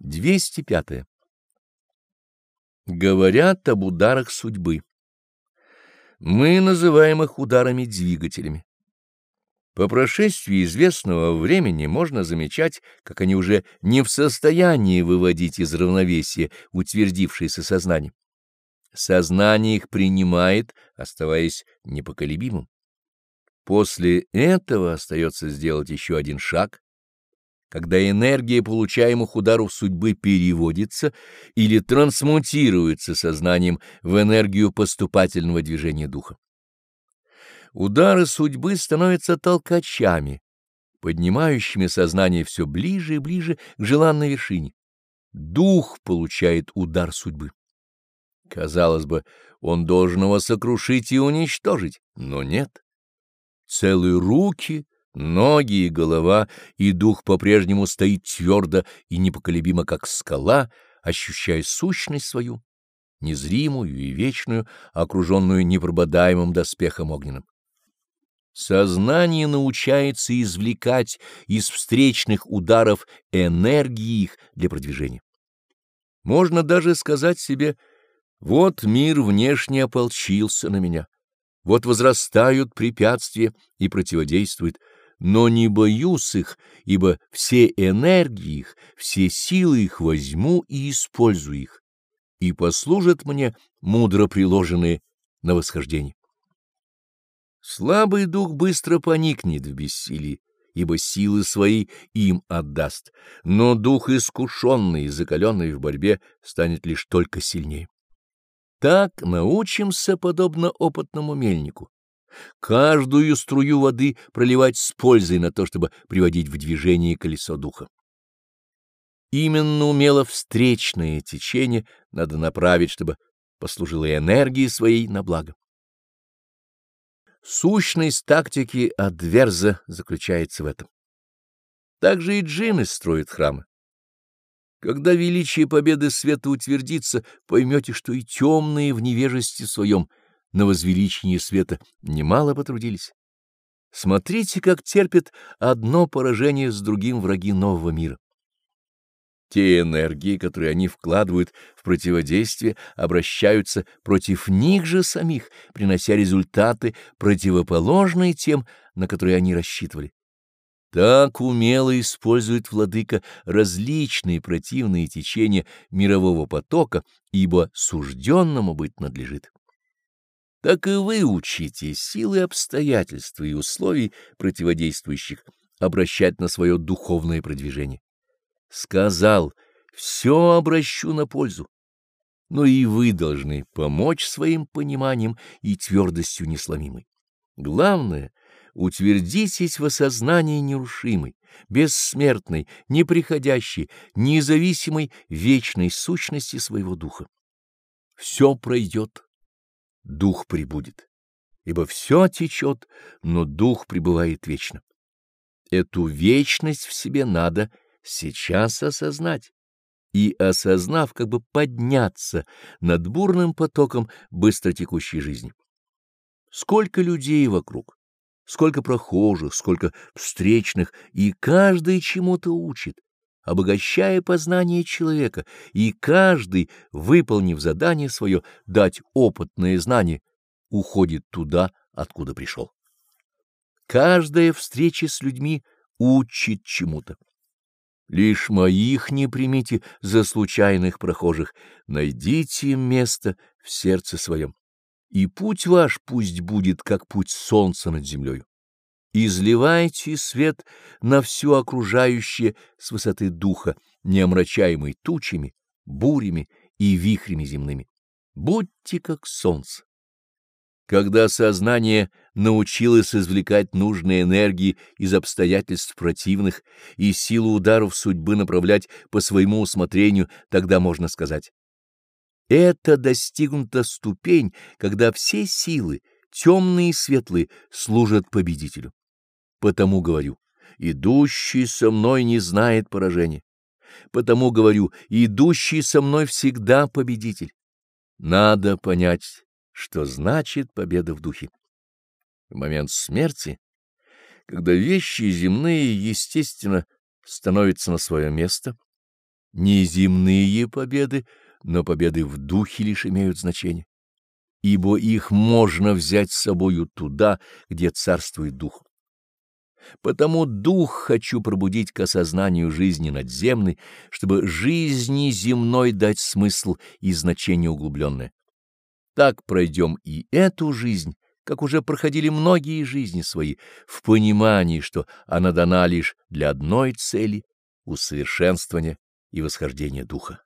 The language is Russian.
205. Говорят об ударах судьбы. Мы называем их ударами-двигателями. По прошествии известного времени можно замечать, как они уже не в состоянии выводить из равновесия утвердившееся сознание. Сознание их принимает, оставаясь непоколебимым. После этого остается сделать еще один шаг, когда энергия получаемых ударов судьбы переводится или трансмутируется сознанием в энергию поступательного движения духа. Удары судьбы становятся толкачами, поднимающими сознание все ближе и ближе к желанной вершине. Дух получает удар судьбы. Казалось бы, он должен его сокрушить и уничтожить, но нет. Целые руки — ноги и голова, и дух по-прежнему стоит твердо и непоколебимо, как скала, ощущая сущность свою, незримую и вечную, окруженную непрободаемым доспехом огненным. Сознание научается извлекать из встречных ударов энергии их для продвижения. Можно даже сказать себе, вот мир внешне ополчился на меня, вот возрастают препятствия и противодействуют, но не боюсь их, ибо все энергии их, все силы их возьму и использую их, и послужат мне мудро приложенные на восхождение. Слабый дух быстро поникнет в бессилии, ибо силы свои им отдаст, но дух искушенный и закаленный в борьбе станет лишь только сильнее. Так научимся, подобно опытному мельнику, каждую струю воды проливать с пользой на то, чтобы приводить в движение колесо духа. Именно умело встречное течение надо направить, чтобы послужило энергии своей на благо. Сущность тактики Адверза заключается в этом. Также и джинны строят храмы. Когда величие победы света утвердится, поймете, что и темные в невежестве своем — на возвеличение света немало потрудились. Смотрите, как терпят одно поражение с другим враги нового мира. Те энергии, которые они вкладывают в противодействие, обращаются против них же самих, принося результаты, противоположные тем, на которые они рассчитывали. Так умело использует владыка различные противные течения мирового потока, ибо сужденному быть надлежит так и вы учите силы обстоятельств и условий противодействующих обращать на свое духовное продвижение. Сказал, все обращу на пользу, но и вы должны помочь своим пониманием и твердостью несломимой. Главное — утвердитесь в осознании нерушимой, бессмертной, неприходящей, независимой вечной сущности своего духа. Все пройдет дух прибудет. Ибо все течет, но дух пребывает вечно. Эту вечность в себе надо сейчас осознать и, осознав, как бы подняться над бурным потоком быстротекущей жизни. Сколько людей вокруг, сколько прохожих, сколько встречных, и каждый чему-то учит, обогащая познание человека, и каждый, выполнив задание свое, дать опытное знание, уходит туда, откуда пришел. Каждая встреча с людьми учит чему-то. Лишь моих не примите за случайных прохожих, найдите место в сердце своем, и путь ваш пусть будет, как путь солнца над землей. Изливайте свет на все окружающее с высоты духа, не омрачаемый тучами, бурями и вихрями земными. Будьте как солнце. Когда сознание научилось извлекать нужные энергии из обстоятельств противных и силу ударов судьбы направлять по своему усмотрению, тогда можно сказать. Это достигнута ступень, когда все силы, темные и светлые, служат победителю. Потому говорю, идущий со мной не знает поражения. Потому говорю, идущий со мной всегда победитель. Надо понять, что значит победа в духе. В момент смерти, когда вещи земные, естественно, становятся на свое место, Не земные победы, но победы в духе лишь имеют значение, ибо их можно взять с собою туда, где царствует дух. Потому дух хочу пробудить к осознанию жизни надземной, чтобы жизни земной дать смысл и значение углубленное. Так пройдем и эту жизнь, как уже проходили многие жизни свои, в понимании, что она дана лишь для одной цели — усовершенствования и восхождения духа.